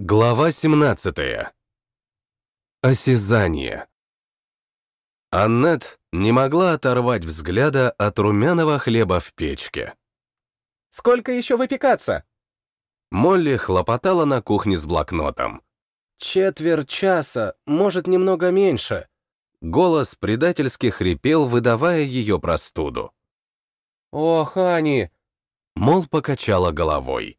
Глава 17. Осязание. Аннет не могла оторвать взгляда от румяного хлеба в печке. «Сколько еще выпекаться?» Молли хлопотала на кухне с блокнотом. «Четверть часа, может, немного меньше». Голос предательски хрипел, выдавая ее простуду. «Ох, Ани!» Мол покачала головой.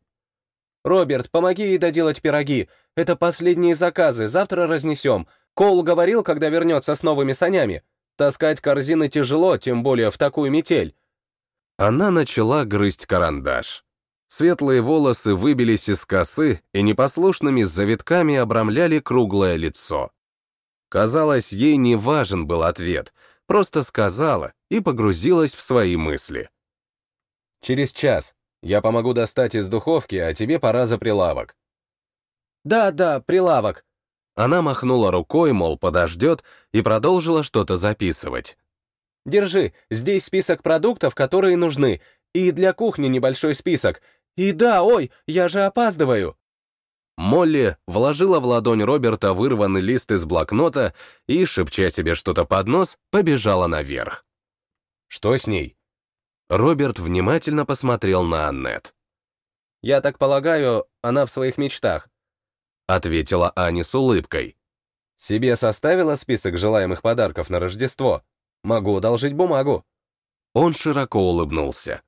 «Роберт, помоги ей доделать пироги. Это последние заказы, завтра разнесем. Коул говорил, когда вернется с новыми санями. Таскать корзины тяжело, тем более в такую метель». Она начала грызть карандаш. Светлые волосы выбились из косы и непослушными завитками обрамляли круглое лицо. Казалось, ей не важен был ответ, просто сказала и погрузилась в свои мысли. «Через час. Я помогу достать из духовки, а тебе пора за прилавок». «Да, да, прилавок». Она махнула рукой, мол, подождет, и продолжила что-то записывать. «Держи, здесь список продуктов, которые нужны, и для кухни небольшой список. И да, ой, я же опаздываю». Молли вложила в ладонь Роберта вырванный лист из блокнота и, шепча себе что-то под нос, побежала наверх. «Что с ней?» Роберт внимательно посмотрел на Аннет. «Я так полагаю, она в своих мечтах», — ответила Ани с улыбкой. «Себе составила список желаемых подарков на Рождество? Могу одолжить бумагу». Он широко улыбнулся.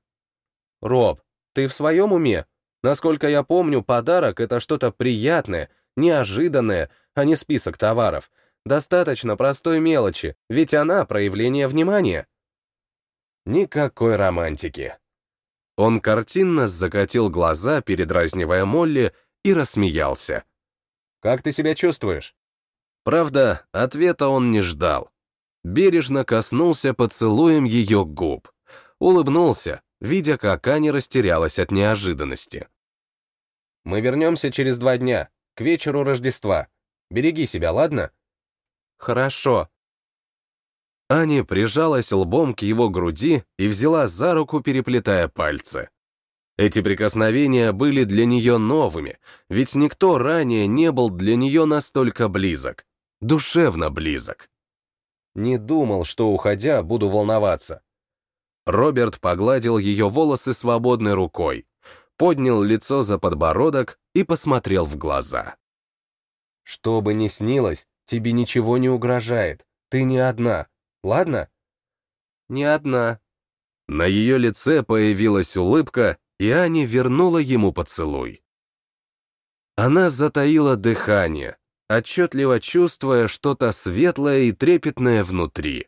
«Роб, ты в своем уме? Насколько я помню, подарок — это что-то приятное, неожиданное, а не список товаров. Достаточно простой мелочи, ведь она — проявление внимания». Никакой романтики. Он картинно закатил глаза, передразнивая Молли, и рассмеялся. «Как ты себя чувствуешь?» Правда, ответа он не ждал. Бережно коснулся поцелуем ее губ. Улыбнулся, видя, как Аня растерялась от неожиданности. «Мы вернемся через два дня, к вечеру Рождества. Береги себя, ладно?» «Хорошо», Аня прижалась лбом к его груди и взяла за руку, переплетая пальцы. Эти прикосновения были для нее новыми, ведь никто ранее не был для нее настолько близок, душевно близок. Не думал, что, уходя, буду волноваться. Роберт погладил ее волосы свободной рукой, поднял лицо за подбородок и посмотрел в глаза. «Что бы ни снилось, тебе ничего не угрожает. Ты не одна. Ладно?» «Не одна». На ее лице появилась улыбка, и Аня вернула ему поцелуй. Она затаила дыхание, отчетливо чувствуя что-то светлое и трепетное внутри.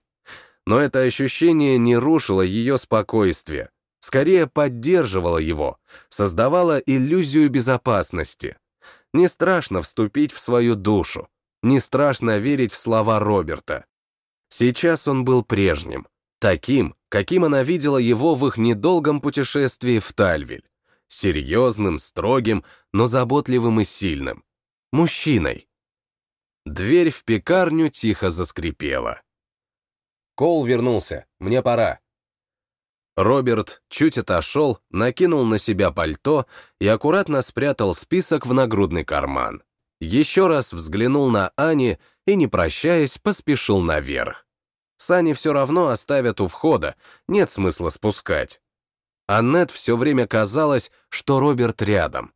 Но это ощущение не рушило ее спокойствие, скорее поддерживало его, создавало иллюзию безопасности. Не страшно вступить в свою душу, не страшно верить в слова Роберта. Сейчас он был прежним, таким, каким она видела его в их недолгом путешествии в Тальвиль. Серьезным, строгим, но заботливым и сильным. Мужчиной. Дверь в пекарню тихо заскрипела. «Коул вернулся, мне пора». Роберт чуть отошел, накинул на себя пальто и аккуратно спрятал список в нагрудный карман. Еще раз взглянул на Ани и, не прощаясь, поспешил наверх. Сани все равно оставят у входа, нет смысла спускать. Аннет все время казалось, что Роберт рядом.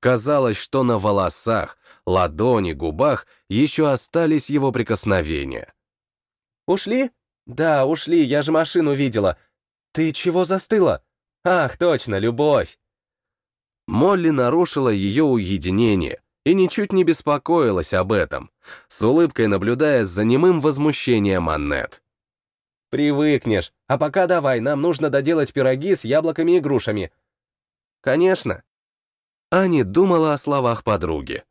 Казалось, что на волосах, ладони, губах еще остались его прикосновения. «Ушли? Да, ушли, я же машину видела. Ты чего застыла? Ах, точно, любовь!» Молли нарушила ее уединение, и ничуть не беспокоилась об этом, с улыбкой наблюдая за немым возмущением Аннет. «Привыкнешь, а пока давай, нам нужно доделать пироги с яблоками и грушами». «Конечно». Ани думала о словах подруги.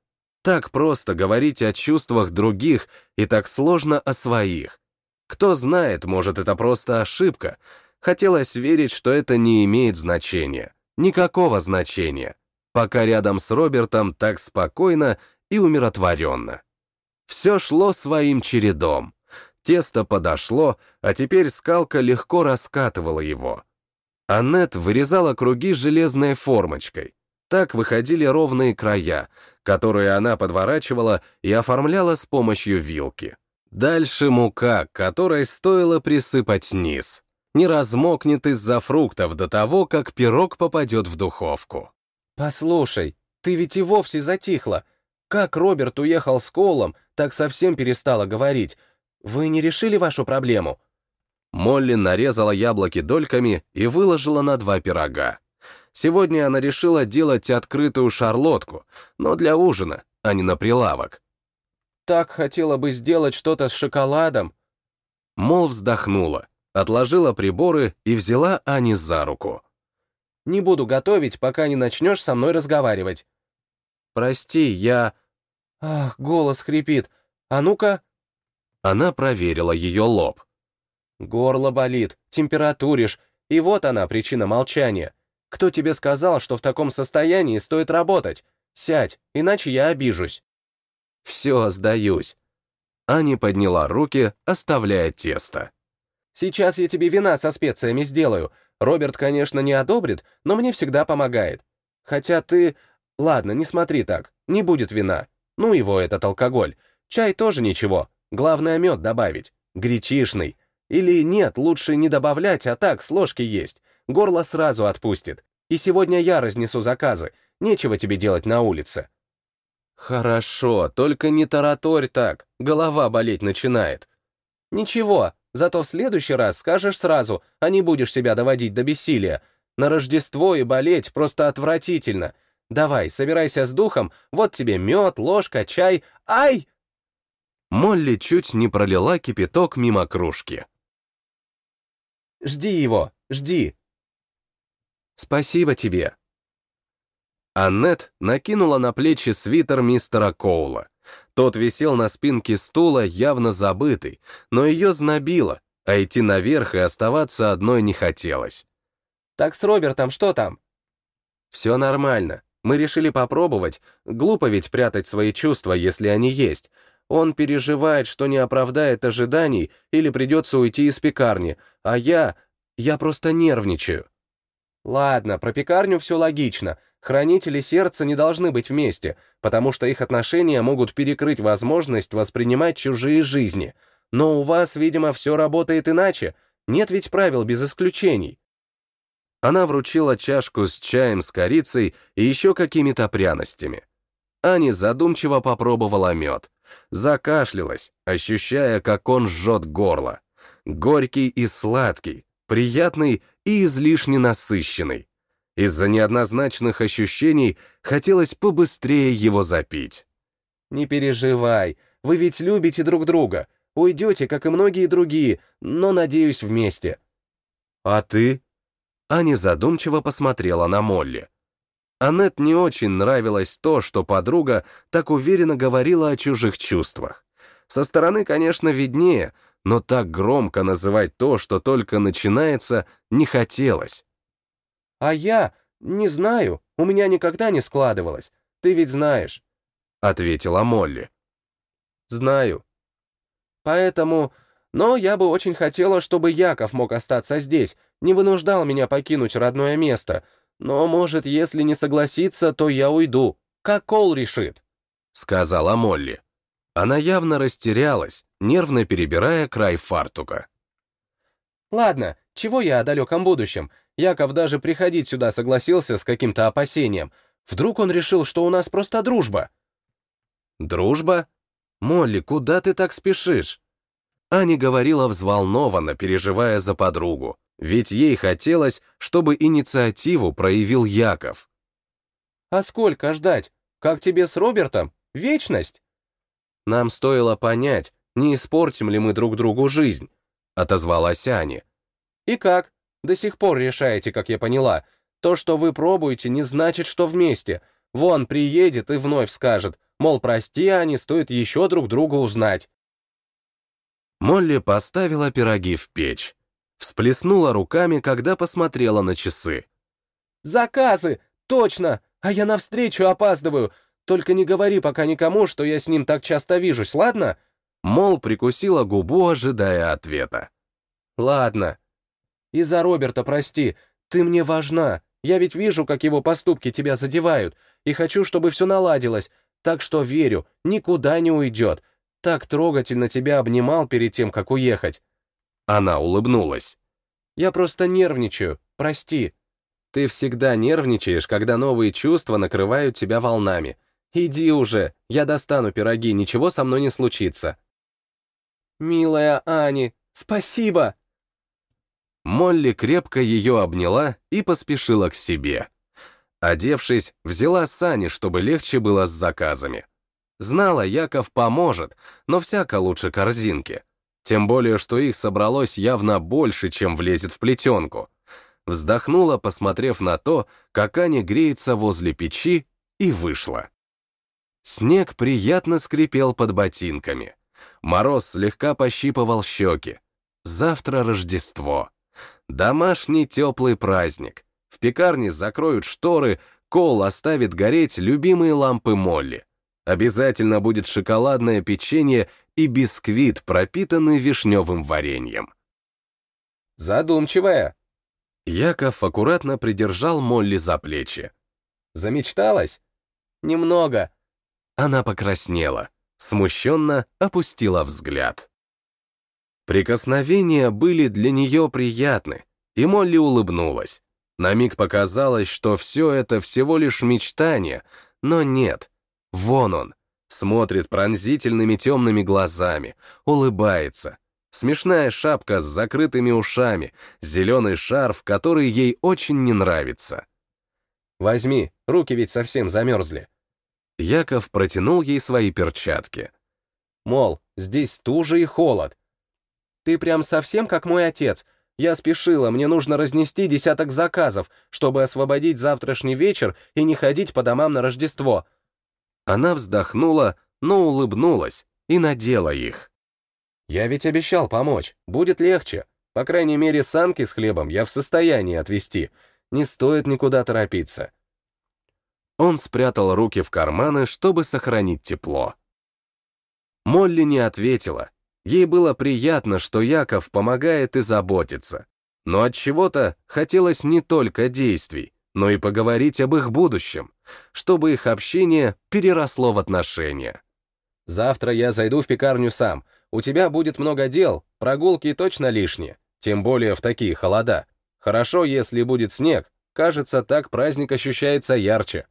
Так просто говорить о чувствах других и так сложно о своих. Кто знает, может, это просто ошибка. Хотелось верить, что это не имеет значения. Никакого значения пока рядом с Робертом так спокойно и умиротворенно. Все шло своим чередом. Тесто подошло, а теперь скалка легко раскатывала его. Аннет вырезала круги железной формочкой. Так выходили ровные края, которые она подворачивала и оформляла с помощью вилки. Дальше мука, которой стоило присыпать низ. Не размокнет из-за фруктов до того, как пирог попадет в духовку. «Послушай, ты ведь и вовсе затихла. Как Роберт уехал с Колом, так совсем перестала говорить. Вы не решили вашу проблему?» Молли нарезала яблоки дольками и выложила на два пирога. Сегодня она решила делать открытую шарлотку, но для ужина, а не на прилавок. «Так хотела бы сделать что-то с шоколадом». Мол вздохнула, отложила приборы и взяла Ани за руку. «Не буду готовить, пока не начнешь со мной разговаривать». «Прости, я...» «Ах, голос хрипит. А ну-ка...» Она проверила ее лоб. «Горло болит, температуришь, и вот она, причина молчания. Кто тебе сказал, что в таком состоянии стоит работать? Сядь, иначе я обижусь». «Все, сдаюсь». Аня подняла руки, оставляя тесто. «Сейчас я тебе вина со специями сделаю. Роберт, конечно, не одобрит, но мне всегда помогает. Хотя ты... Ладно, не смотри так, не будет вина. Ну его этот алкоголь. Чай тоже ничего, главное мед добавить. Гречишный. Или нет, лучше не добавлять, а так, с ложки есть. Горло сразу отпустит. И сегодня я разнесу заказы. Нечего тебе делать на улице. Хорошо, только не тараторь так. Голова болеть начинает. Ничего, зато в следующий раз скажешь сразу, а не будешь себя доводить до бессилия. На Рождество и болеть просто отвратительно. Давай, собирайся с духом, вот тебе мед, ложка, чай. Ай! Молли чуть не пролила кипяток мимо кружки. Жди его, жди. Спасибо тебе. Аннет накинула на плечи свитер мистера Коула. Тот висел на спинке стула, явно забытый, но ее знобило, а идти наверх и оставаться одной не хотелось. «Так с Робертом что там?» «Все нормально. Мы решили попробовать. Глупо ведь прятать свои чувства, если они есть. Он переживает, что не оправдает ожиданий или придется уйти из пекарни, а я... я просто нервничаю. Ладно, про пекарню все логично. Хранители сердца не должны быть вместе, потому что их отношения могут перекрыть возможность воспринимать чужие жизни. Но у вас, видимо, все работает иначе. Нет ведь правил без исключений. Она вручила чашку с чаем с корицей и еще какими-то пряностями. Ани задумчиво попробовала мед закашлялась, ощущая, как он жжет горло. Горький и сладкий, приятный и излишне насыщенный. Из-за неоднозначных ощущений хотелось побыстрее его запить. «Не переживай, вы ведь любите друг друга. Уйдете, как и многие другие, но, надеюсь, вместе». «А ты?» Аня задумчиво посмотрела на Молли. Аннет не очень нравилось то, что подруга так уверенно говорила о чужих чувствах. Со стороны, конечно, виднее, но так громко называть то, что только начинается, не хотелось. «А я не знаю, у меня никогда не складывалось, ты ведь знаешь», — ответила Молли. «Знаю. Поэтому... Но я бы очень хотела, чтобы Яков мог остаться здесь, не вынуждал меня покинуть родное место, но, может, если не согласится, то я уйду. Как Кол решит», — сказала Молли. Она явно растерялась, нервно перебирая край фартука. «Ладно, чего я о далеком будущем? Яков даже приходить сюда согласился с каким-то опасением. Вдруг он решил, что у нас просто дружба?» «Дружба? Молли, куда ты так спешишь?» Аня говорила взволнованно, переживая за подругу ведь ей хотелось, чтобы инициативу проявил Яков. «А сколько ждать? Как тебе с Робертом? Вечность?» «Нам стоило понять, не испортим ли мы друг другу жизнь», — отозвалась Аня. «И как? До сих пор решаете, как я поняла. То, что вы пробуете, не значит, что вместе. Вон приедет и вновь скажет, мол, прости, Ани, стоит еще друг друга узнать». Молли поставила пироги в печь. Всплеснула руками, когда посмотрела на часы. «Заказы! Точно! А я навстречу опаздываю! Только не говори пока никому, что я с ним так часто вижусь, ладно?» Мол, прикусила губу, ожидая ответа. «Ладно. И за Роберта прости, ты мне важна. Я ведь вижу, как его поступки тебя задевают, и хочу, чтобы все наладилось, так что верю, никуда не уйдет. Так трогательно тебя обнимал перед тем, как уехать». Она улыбнулась. «Я просто нервничаю, прости». «Ты всегда нервничаешь, когда новые чувства накрывают тебя волнами. Иди уже, я достану пироги, ничего со мной не случится». «Милая Ани, спасибо!» Молли крепко ее обняла и поспешила к себе. Одевшись, взяла сани, чтобы легче было с заказами. Знала, Яков поможет, но всяко лучше корзинки. Тем более, что их собралось явно больше, чем влезет в плетенку. Вздохнула, посмотрев на то, как Аня греется возле печи, и вышла. Снег приятно скрипел под ботинками. Мороз слегка пощипывал щеки. Завтра Рождество. Домашний теплый праздник. В пекарне закроют шторы, Кол оставит гореть любимые лампы Молли. Обязательно будет шоколадное печенье и бисквит, пропитанный вишневым вареньем. Задумчивая. Яков аккуратно придержал Молли за плечи. Замечталась? Немного. Она покраснела, смущенно опустила взгляд. Прикосновения были для нее приятны, и Молли улыбнулась. На миг показалось, что все это всего лишь мечтание, но нет. Вон он, смотрит пронзительными темными глазами, улыбается. Смешная шапка с закрытыми ушами, зеленый шарф, который ей очень не нравится. «Возьми, руки ведь совсем замерзли». Яков протянул ей свои перчатки. Мол, здесь стужа и холод, ты прям совсем как мой отец. Я спешила, мне нужно разнести десяток заказов, чтобы освободить завтрашний вечер и не ходить по домам на Рождество». Она вздохнула, но улыбнулась и надела их. «Я ведь обещал помочь, будет легче. По крайней мере, санки с хлебом я в состоянии отвезти. Не стоит никуда торопиться». Он спрятал руки в карманы, чтобы сохранить тепло. Молли не ответила, Ей было приятно, что Яков помогает и заботится. Но от чего-то хотелось не только действий, но и поговорить об их будущем, чтобы их общение переросло в отношения. «Завтра я зайду в пекарню сам. У тебя будет много дел, прогулки точно лишние, тем более в такие холода. Хорошо, если будет снег. Кажется, так праздник ощущается ярче».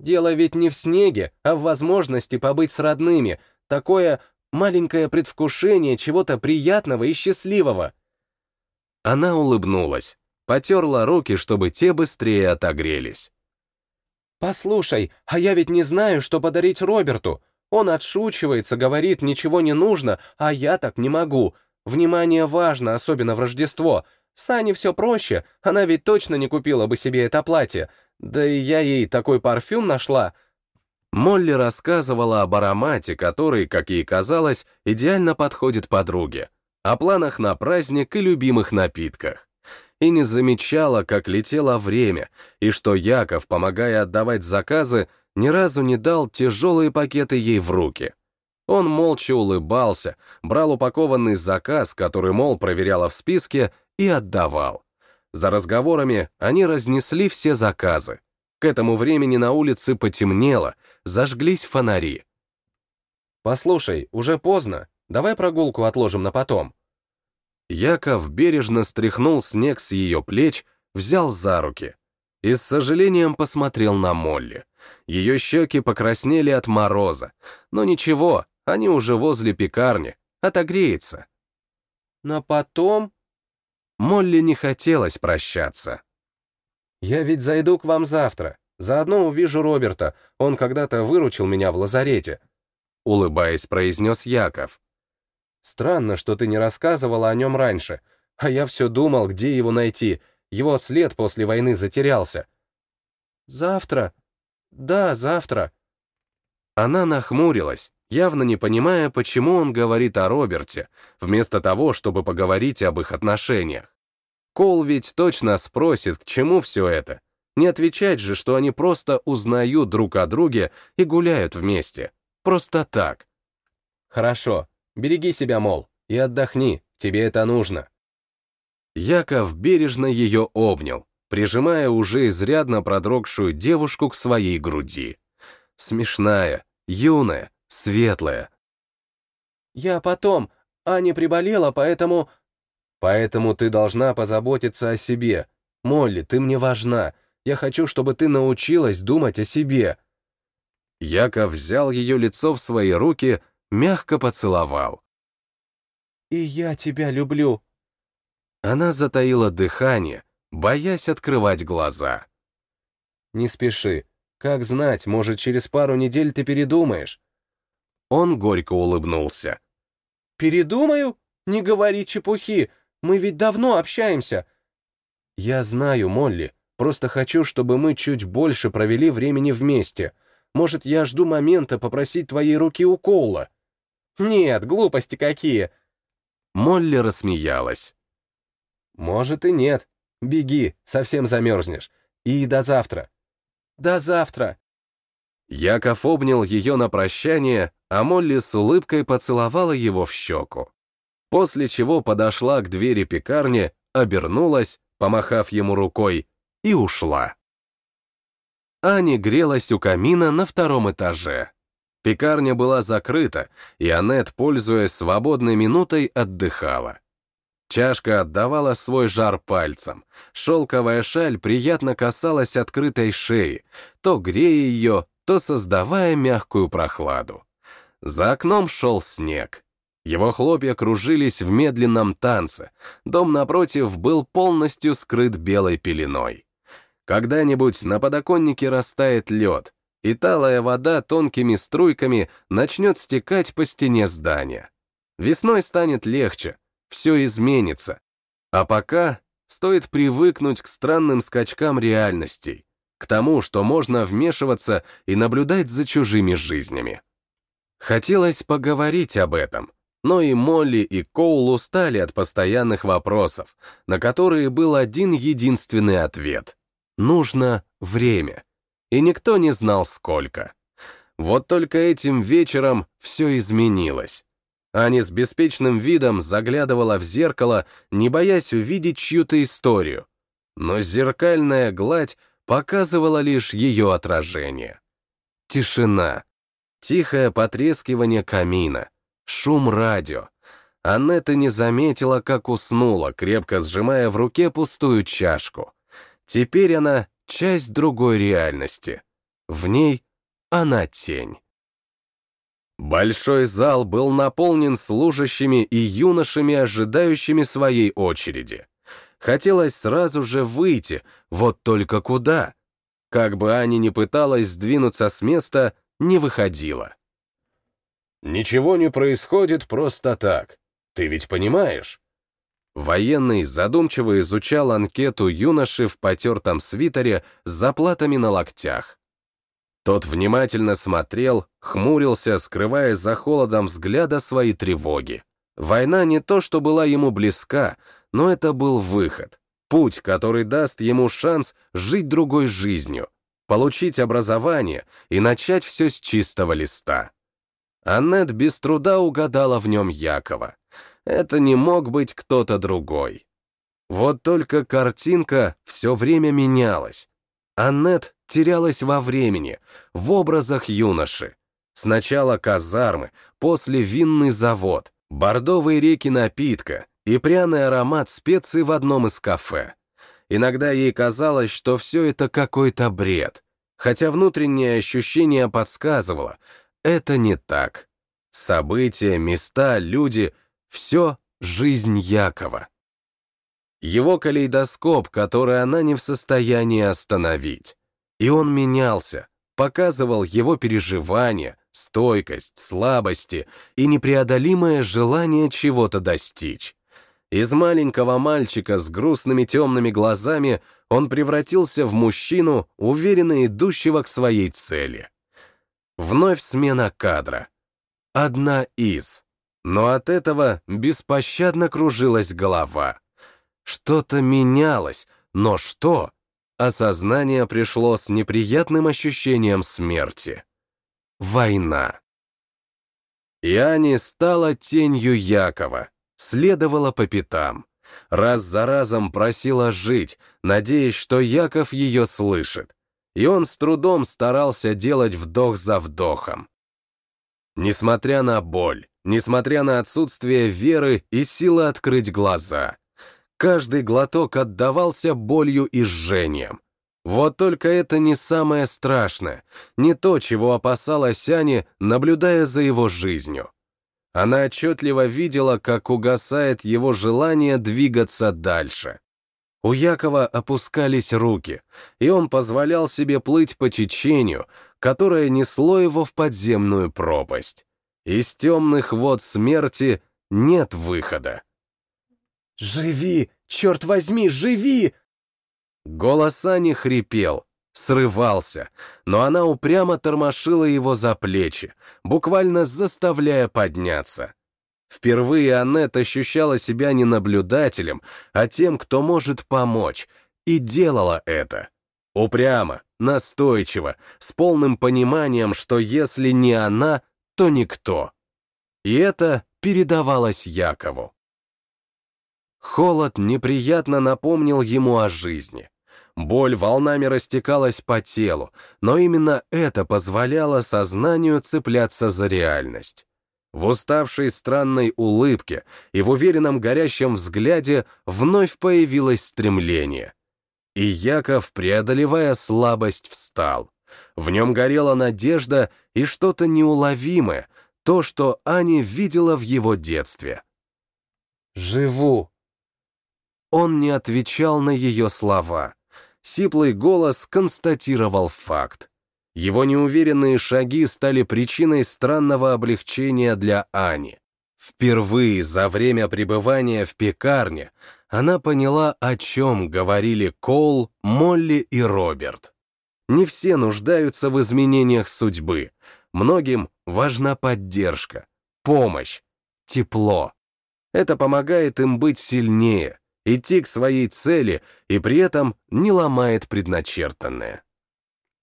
Дело ведь не в снеге, а в возможности побыть с родными. Такое маленькое предвкушение чего-то приятного и счастливого. Она улыбнулась, потерла руки, чтобы те быстрее отогрелись. «Послушай, а я ведь не знаю, что подарить Роберту. Он отшучивается, говорит, ничего не нужно, а я так не могу. Внимание важно, особенно в Рождество. С Аней все проще, она ведь точно не купила бы себе это платье. Да и я ей такой парфюм нашла — Молли рассказывала об аромате, который, как ей казалось, идеально подходит подруге, о планах на праздник и любимых напитках. И не замечала, как летело время, и что Яков, помогая отдавать заказы, ни разу не дал тяжелые пакеты ей в руки. Он молча улыбался, брал упакованный заказ, который, мол, проверяла в списке, и отдавал. За разговорами они разнесли все заказы. К этому времени на улице потемнело, зажглись фонари. «Послушай, уже поздно. Давай прогулку отложим на потом». Яков бережно стряхнул снег с ее плеч, взял за руки и с сожалением посмотрел на Молли. Ее щеки покраснели от мороза, но ничего, они уже возле пекарни, отогреется. «На потом?» Молли не хотелось прощаться. «Я ведь зайду к вам завтра. Заодно увижу Роберта. Он когда-то выручил меня в лазарете», — улыбаясь, произнес Яков. «Странно, что ты не рассказывала о нем раньше. А я все думал, где его найти. Его след после войны затерялся». «Завтра? Да, завтра». Она нахмурилась, явно не понимая, почему он говорит о Роберте, вместо того, чтобы поговорить об их отношениях. Кол ведь точно спросит, к чему все это. Не отвечать же, что они просто узнают друг о друге и гуляют вместе. Просто так. Хорошо, береги себя, мол, и отдохни, тебе это нужно. Яков бережно ее обнял, прижимая уже изрядно продрогшую девушку к своей груди. Смешная, юная, светлая. «Я потом. Аня приболела, поэтому...» «Поэтому ты должна позаботиться о себе. Молли, ты мне важна. Я хочу, чтобы ты научилась думать о себе». Яков взял ее лицо в свои руки, мягко поцеловал. «И я тебя люблю». Она затаила дыхание, боясь открывать глаза. «Не спеши. Как знать, может, через пару недель ты передумаешь». Он горько улыбнулся. «Передумаю? Не говори чепухи. Мы ведь давно общаемся». «Я знаю, Молли. Просто хочу, чтобы мы чуть больше провели времени вместе. Может, я жду момента попросить твоей руки у Коула?» «Нет, глупости какие!» Молли рассмеялась. «Может и нет. Беги, совсем замерзнешь. И до завтра». «До завтра». Яков обнял ее на прощание, а Молли с улыбкой поцеловала его в щеку. После чего подошла к двери пекарни, обернулась, помахав ему рукой, и ушла. Ани грелась у камина на втором этаже. Пекарня была закрыта, и Аннет, пользуясь свободной минутой, отдыхала. Чашка отдавала свой жар пальцем. Шелковая шаль приятно касалась открытой шеи, то грея ее, то создавая мягкую прохладу. За окном шел снег. Его хлопья кружились в медленном танце. Дом напротив был полностью скрыт белой пеленой. Когда-нибудь на подоконнике растает лед, и талая вода тонкими струйками начнет стекать по стене здания. Весной станет легче, все изменится. А пока стоит привыкнуть к странным скачкам реальностей, к тому, что можно вмешиваться и наблюдать за чужими жизнями. Хотелось поговорить об этом, но и Молли, и Коул устали от постоянных вопросов, на которые был один единственный ответ. Нужно время. И никто не знал, сколько. Вот только этим вечером все изменилось. Аня с беспечным видом заглядывала в зеркало, не боясь увидеть чью-то историю. Но зеркальная гладь показывала лишь ее отражение. Тишина. Тихое потрескивание камина. Шум радио. Аннета не заметила, как уснула, крепко сжимая в руке пустую чашку. Теперь она — часть другой реальности. В ней она тень. Большой зал был наполнен служащими и юношами, ожидающими своей очереди. Хотелось сразу же выйти, вот только куда? Как бы Аня ни пыталась сдвинуться с места, не выходила. «Ничего не происходит просто так. Ты ведь понимаешь?» Военный задумчиво изучал анкету юноши в потертом свитере с заплатами на локтях. Тот внимательно смотрел, хмурился, скрывая за холодом взгляда свои тревоги. Война не то, что была ему близка, но это был выход. Путь, который даст ему шанс жить другой жизнью, получить образование и начать все с чистого листа. Аннет без труда угадала в нем Якова. Это не мог быть кто-то другой. Вот только картинка все время менялась. Аннет терялась во времени, в образах юноши. Сначала казармы, после винный завод, бордовые реки напитка и пряный аромат специй в одном из кафе. Иногда ей казалось, что все это какой-то бред, хотя внутреннее ощущение подсказывало, это не так. События, места, люди — все жизнь Якова его калейдоскоп, который она не в состоянии остановить. И он менялся, показывал его переживания, стойкость, слабости и непреодолимое желание чего-то достичь. Из маленького мальчика с грустными темными глазами он превратился в мужчину, уверенно идущего к своей цели. Вновь смена кадра. Одна из. Но от этого беспощадно кружилась голова. Что-то менялось, но что? Осознание пришло с неприятным ощущением смерти. Война. И стала тенью Якова, следовала по пятам. Раз за разом просила жить, надеясь, что Яков ее слышит. И он с трудом старался делать вдох за вдохом. Несмотря на боль, несмотря на отсутствие веры и силы открыть глаза, каждый глоток отдавался болью и жжением. Вот только это не самое страшное, не то, чего опасалась Аня, наблюдая за его жизнью. Она отчетливо видела, как угасает его желание двигаться дальше. У Якова опускались руки, и он позволял себе плыть по течению, которое несло его в подземную пропасть. Из темных вод смерти нет выхода. «Живи! Черт возьми, живи!» Голос Ани хрипел, срывался, но она упрямо тормошила его за плечи, буквально заставляя подняться. Впервые Аннет ощущала себя не наблюдателем, а тем, кто может помочь, и делала это. Упрямо, настойчиво, с полным пониманием, что если не она, то никто. И это передавалось Якову. Холод неприятно напомнил ему о жизни. Боль волнами растекалась по телу, но именно это позволяло сознанию цепляться за реальность. В уставшей странной улыбке и в уверенном горящем взгляде вновь появилось стремление. И Яков, преодолевая слабость, встал. В нем горела надежда и что-то неуловимое, то, что Аня видела в его детстве. «Живу!» Он не отвечал на ее слова сиплый голос констатировал факт. Его неуверенные шаги стали причиной странного облегчения для Ани. Впервые за время пребывания в пекарне она поняла, о чем говорили Кол, Молли и Роберт. Не все нуждаются в изменениях судьбы. Многим важна поддержка, помощь, тепло. Это помогает им быть сильнее, идти к своей цели и при этом не ломает предначертанное.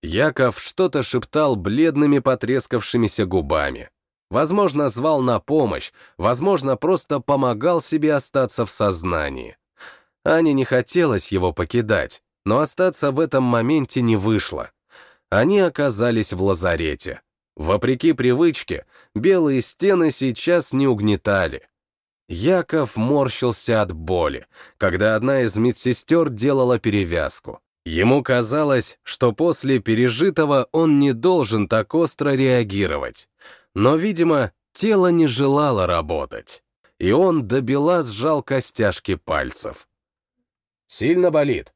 Яков что-то шептал бледными потрескавшимися губами. Возможно, звал на помощь, возможно, просто помогал себе остаться в сознании. Ане не хотелось его покидать, но остаться в этом моменте не вышло. Они оказались в лазарете. Вопреки привычке, белые стены сейчас не угнетали. Яков морщился от боли, когда одна из медсестер делала перевязку. Ему казалось, что после пережитого он не должен так остро реагировать. Но, видимо, тело не желало работать. И он до бела сжал костяшки пальцев. «Сильно болит?»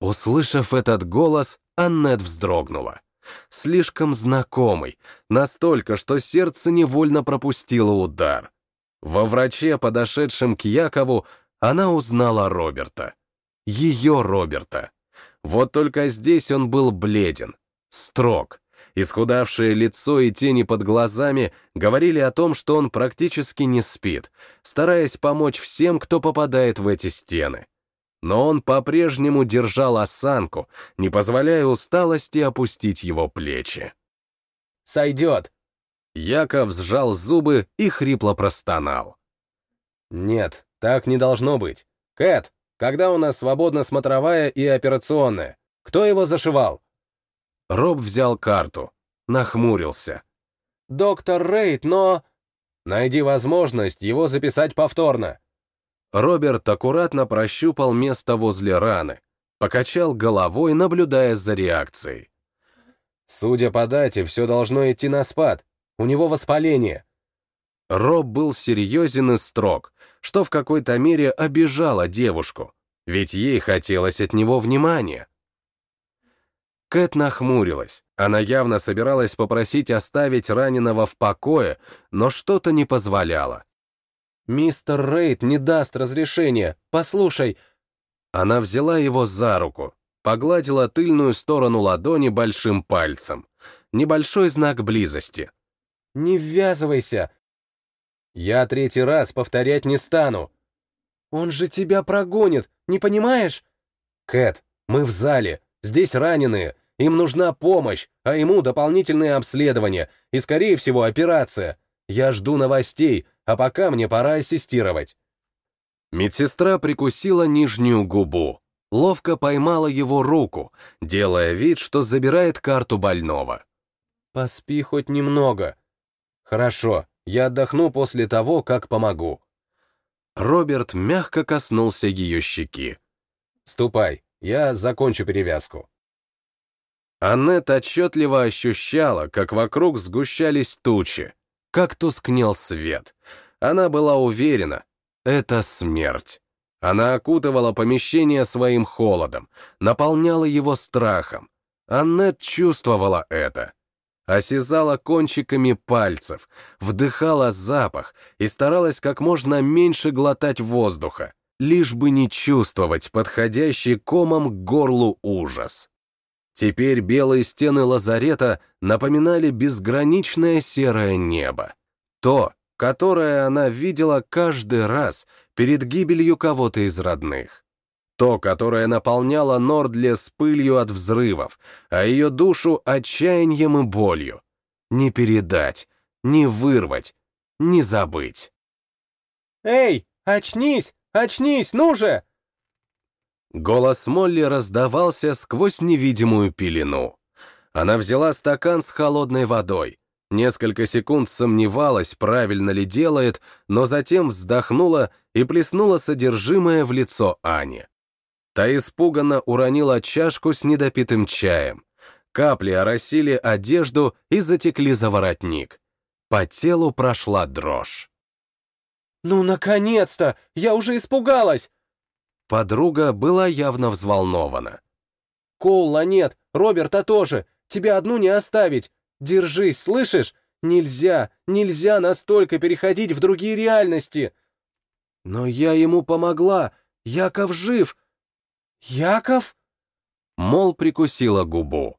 Услышав этот голос, Аннет вздрогнула. Слишком знакомый, настолько, что сердце невольно пропустило удар. Во враче, подошедшем к Якову, она узнала Роберта. Ее Роберта. Вот только здесь он был бледен, строг. Исхудавшее лицо и тени под глазами говорили о том, что он практически не спит, стараясь помочь всем, кто попадает в эти стены. Но он по-прежнему держал осанку, не позволяя усталости опустить его плечи. «Сойдет», Яков сжал зубы и хрипло простонал. «Нет, так не должно быть. Кэт, когда у нас свободна смотровая и операционная? Кто его зашивал?» Роб взял карту, нахмурился. «Доктор Рейд, но...» «Найди возможность его записать повторно». Роберт аккуратно прощупал место возле раны, покачал головой, наблюдая за реакцией. «Судя по дате, все должно идти на спад. У него воспаление. Роб был серьезен и строг, что в какой-то мере обижало девушку, ведь ей хотелось от него внимания. Кэт нахмурилась. Она явно собиралась попросить оставить раненого в покое, но что-то не позволяло. «Мистер Рейд не даст разрешения. Послушай...» Она взяла его за руку, погладила тыльную сторону ладони большим пальцем. Небольшой знак близости. Не ввязывайся. Я третий раз повторять не стану. Он же тебя прогонит, не понимаешь? Кэт, мы в зале, здесь раненые, им нужна помощь, а ему дополнительные обследования и, скорее всего, операция. Я жду новостей, а пока мне пора ассистировать. Медсестра прикусила нижнюю губу, ловко поймала его руку, делая вид, что забирает карту больного. «Поспи хоть немного». «Хорошо, я отдохну после того, как помогу». Роберт мягко коснулся ее щеки. «Ступай, я закончу перевязку». Аннет отчетливо ощущала, как вокруг сгущались тучи, как тускнел свет. Она была уверена, это смерть. Она окутывала помещение своим холодом, наполняла его страхом. Аннет чувствовала это. Осязала кончиками пальцев, вдыхала запах и старалась как можно меньше глотать воздуха, лишь бы не чувствовать подходящий комом к горлу ужас. Теперь белые стены лазарета напоминали безграничное серое небо. То, которое она видела каждый раз перед гибелью кого-то из родных. То, которое наполняло Нордлес пылью от взрывов, а ее душу отчаянием и болью. Не передать, не вырвать, не забыть. «Эй, очнись, очнись, ну же!» Голос Молли раздавался сквозь невидимую пелену. Она взяла стакан с холодной водой, несколько секунд сомневалась, правильно ли делает, но затем вздохнула и плеснула содержимое в лицо Ани. Та испуганно уронила чашку с недопитым чаем. Капли оросили одежду и затекли за воротник. По телу прошла дрожь. «Ну, наконец-то! Я уже испугалась!» Подруга была явно взволнована. «Коула нет, Роберта тоже. Тебя одну не оставить. Держись, слышишь? Нельзя, нельзя настолько переходить в другие реальности!» «Но я ему помогла. Яков жив!» «Яков?» Мол прикусила губу.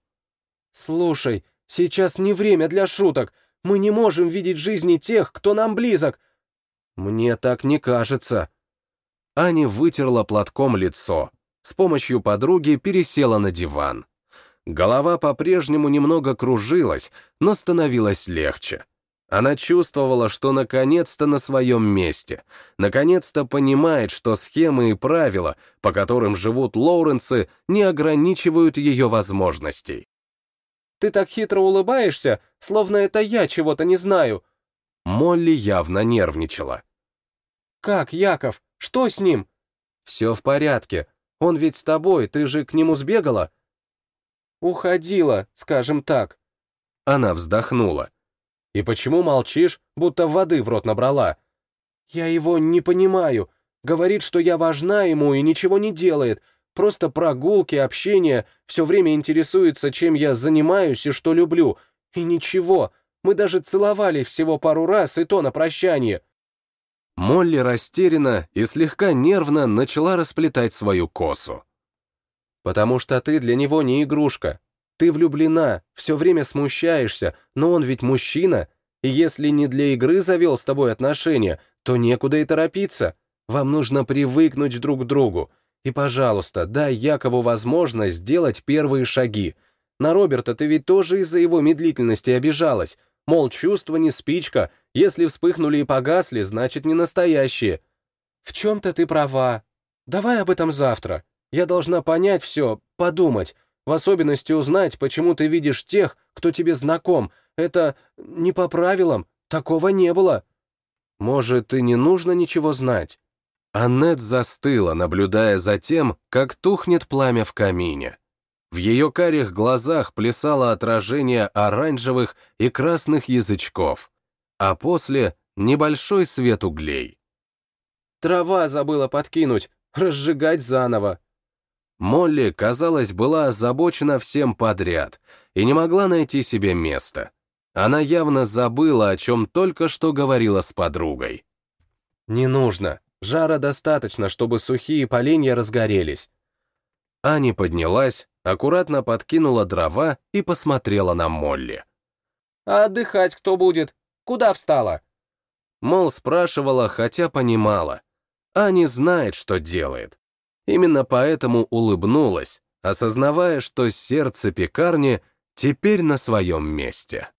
«Слушай, сейчас не время для шуток. Мы не можем видеть жизни тех, кто нам близок. Мне так не кажется». Аня вытерла платком лицо, с помощью подруги пересела на диван. Голова по-прежнему немного кружилась, но становилось легче. Она чувствовала, что наконец-то на своем месте, наконец-то понимает, что схемы и правила, по которым живут Лоуренсы, не ограничивают ее возможностей. «Ты так хитро улыбаешься, словно это я чего-то не знаю». Молли явно нервничала. «Как, Яков? Что с ним?» «Все в порядке. Он ведь с тобой, ты же к нему сбегала?» «Уходила, скажем так». Она вздохнула. «И почему молчишь, будто воды в рот набрала?» «Я его не понимаю. Говорит, что я важна ему и ничего не делает. Просто прогулки, общение, все время интересуется, чем я занимаюсь и что люблю. И ничего, мы даже целовались всего пару раз, и то на прощание. Молли растерянно и слегка нервно начала расплетать свою косу. «Потому что ты для него не игрушка. Ты влюблена, все время смущаешься, но он ведь мужчина, и если не для игры завел с тобой отношения, то некуда и торопиться. Вам нужно привыкнуть друг к другу. И, пожалуйста, дай Якову возможность сделать первые шаги. На Роберта ты ведь тоже из-за его медлительности обижалась, Мол, чувства не спичка, если вспыхнули и погасли, значит, не настоящие. В чем-то ты права. Давай об этом завтра. Я должна понять все, подумать, в особенности узнать, почему ты видишь тех, кто тебе знаком. Это не по правилам, такого не было. Может, и не нужно ничего знать. Аннет застыла, наблюдая за тем, как тухнет пламя в камине. В ее карих глазах плясало отражение оранжевых и красных язычков, а после — небольшой свет углей. «Трава забыла подкинуть, разжигать заново». Молли, казалось, была озабочена всем подряд и не могла найти себе места. Она явно забыла, о чем только что говорила с подругой. «Не нужно. Жара достаточно, чтобы сухие поленья разгорелись». Ани поднялась, аккуратно подкинула дрова и посмотрела на Молли. «А отдыхать кто будет? Куда встала?» Мол спрашивала, хотя понимала. Ани знает, что делает. Именно поэтому улыбнулась, осознавая, что сердце пекарни теперь на своем месте.